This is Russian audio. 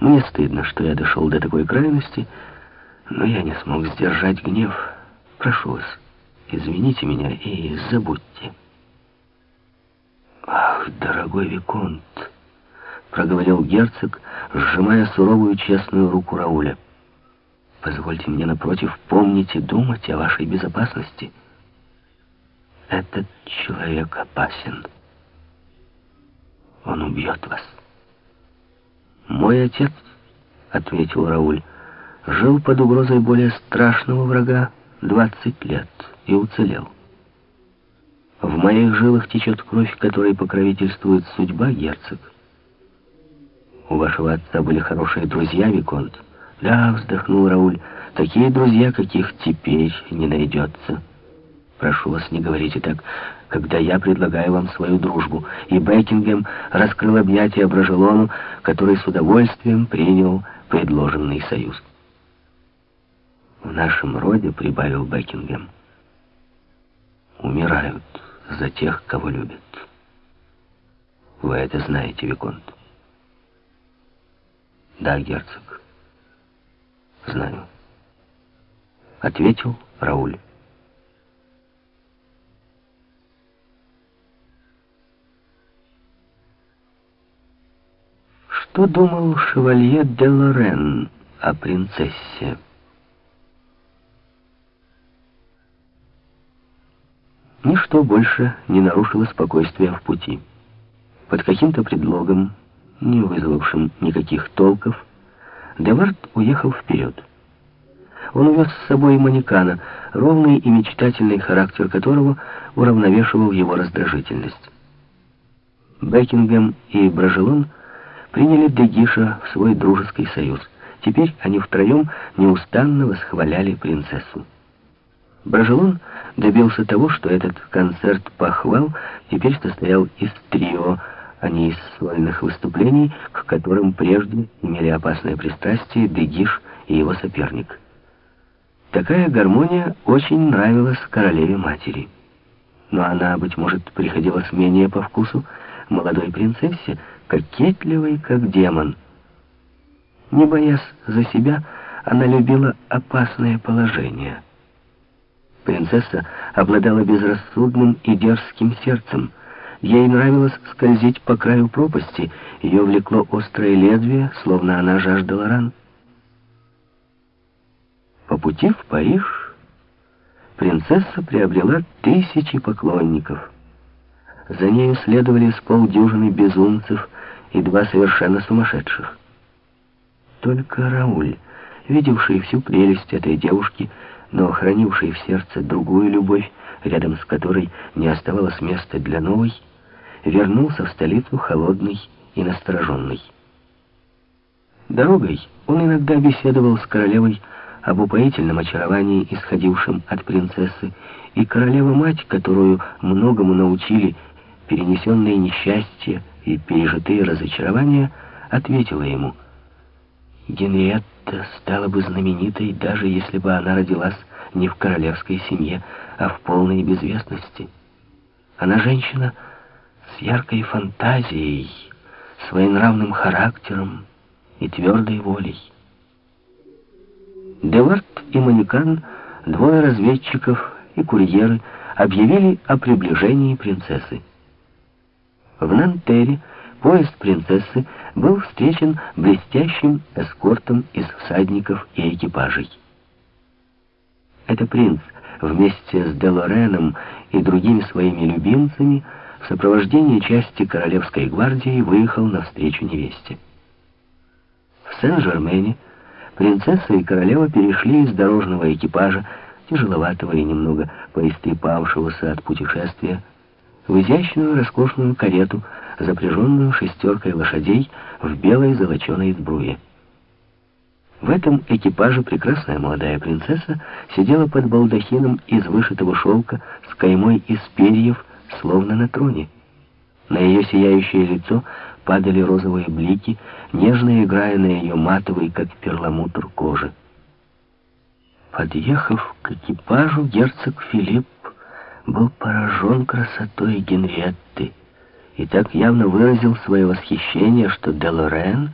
Мне стыдно, что я дошел до такой крайности, но я не смог сдержать гнев. Прошу вас, извините меня и забудьте. Ах, дорогой Виконт, проговорил герцог, сжимая суровую честную руку Рауля. Позвольте мне, напротив, помнить и думать о вашей безопасности. Этот человек опасен. Он убьет вас. «Мой отец», — ответил Рауль, — «жил под угрозой более страшного врага двадцать лет и уцелел. В моих жилах течет кровь, которой покровительствует судьба, герцог. У вашего отца были хорошие друзья, Виконт. Да, вздохнул Рауль, такие друзья, каких теперь не найдется. Прошу вас, не говорите так, когда я предлагаю вам свою дружбу. И Бекингем раскрыл объятия Брожелону, который с удовольствием принял предложенный союз. В нашем роде, прибавил Бекингем, умирают за тех, кого любят. Вы это знаете, Виконт. Да, герцог. Знаю. Ответил Рауль. Что думал шевалье де Лорен о принцессе? Ничто больше не нарушило спокойствие в пути. Под каким-то предлогом, не вызвавшим никаких толков, Девард уехал вперед. Он увез с собой манекана, ровный и мечтательный характер которого уравновешивал его раздражительность. Бекингем и Брожелон — приняли Дегиша в свой дружеский союз. Теперь они втроем неустанно восхваляли принцессу. Брожелон добился того, что этот концерт похвал теперь состоял из трио, а не из сольных выступлений, к которым прежде имели опасное пристрастие Дегиш и его соперник. Такая гармония очень нравилась королеве-матери. Но она, быть может, приходилась менее по вкусу молодой принцессе, кокетливой, как демон. Не боясь за себя, она любила опасное положение. Принцесса обладала безрассудным и дерзким сердцем. Ей нравилось скользить по краю пропасти, ее влекло острое лезвие, словно она жаждала ран. По пути в Париж принцесса приобрела тысячи поклонников. За нею следовали с полдюжины безумцев, и два совершенно сумасшедших. Только Рауль, видевший всю прелесть этой девушки, но хранивший в сердце другую любовь, рядом с которой не оставалось места для новой, вернулся в столицу холодный и настороженный. Дорогой он иногда беседовал с королевой об упоительном очаровании, исходившем от принцессы, и королева-мать, которую многому научили перенесенные несчастья, и пережитые разочарования, ответила ему, «Генриетта стала бы знаменитой, даже если бы она родилась не в королевской семье, а в полной безвестности. Она женщина с яркой фантазией, своенравным характером и твердой волей». Девард и Манекан, двое разведчиков и курьеры, объявили о приближении принцессы. В Нантере поезд принцессы был встречен блестящим эскортом из всадников и экипажей. Это принц вместе с Делореном и другими своими любимцами в сопровождении части Королевской гвардии выехал навстречу невесте. В Сен-Жермене принцесса и королева перешли из дорожного экипажа, тяжеловатого и немного поистрепавшегося от путешествия, в изящную роскошную карету, запряженную шестеркой лошадей в белой золоченой сбруе. В этом экипаже прекрасная молодая принцесса сидела под балдахином из вышитого шелка с каймой из перьев, словно на троне. На ее сияющее лицо падали розовые блики, нежно играя на ее матовой, как перламутр, кожи. Подъехав к экипажу, герцог Филипп был поражен красотой Генриетты и так явно выразил свое восхищение, что Делорен